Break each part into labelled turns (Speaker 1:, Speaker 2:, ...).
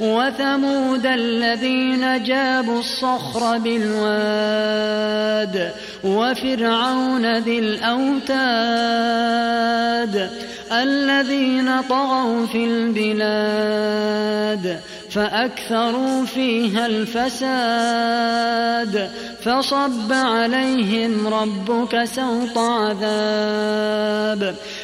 Speaker 1: وثمود الذين جابوا الصخر بالواد وفرعون ذي الأوتاد الذين طغوا في البلاد فأكثروا فيها الفساد فصب عليهم ربك سوط عذاب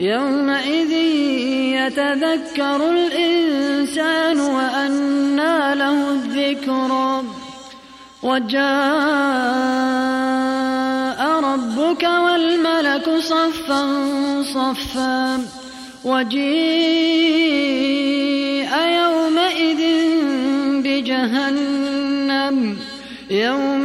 Speaker 1: يومئذ يتذكر الإنسان وأنى له الذكرى وجاء ربك والملك صفا صفا. وجيء